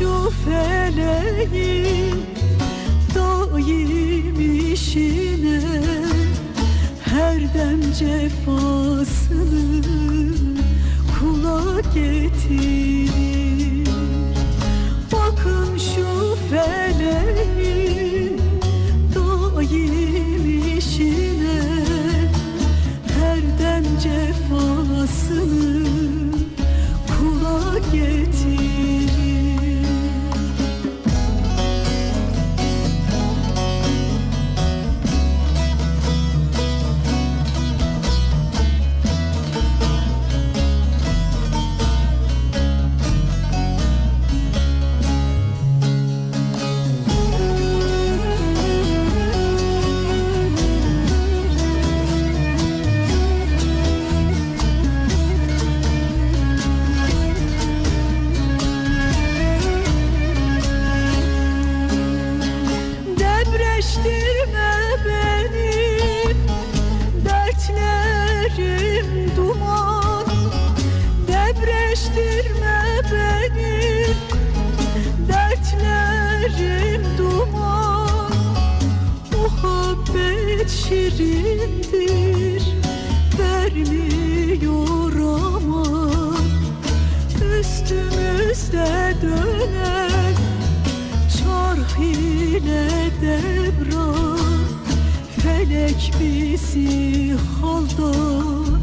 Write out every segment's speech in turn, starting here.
şu feleğin daim işine her dem cefasını kula getirir devran Felek bizi haldan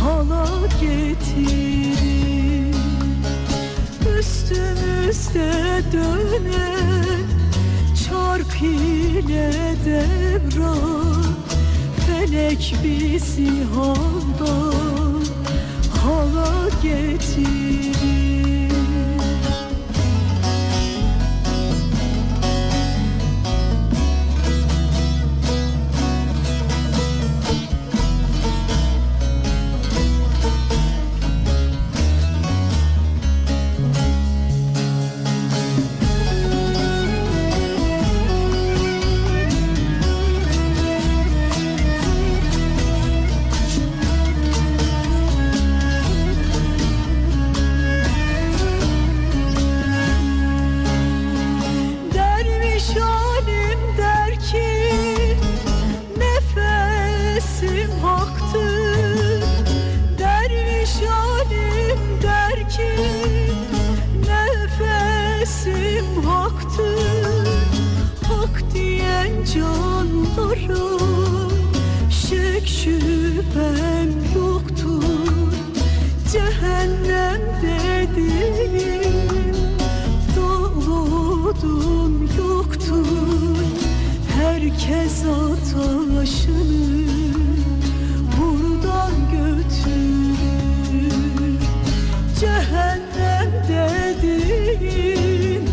hala getirir. Üstümüzde dönen çark ile devran Felek bizi haldan hala getirir Cehennem dediğin Doğdum yoktur Herkes ataşını buradan götürür. Cehennem dediğin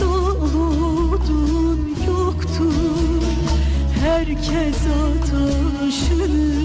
doğdun yoktur Herkes ataşını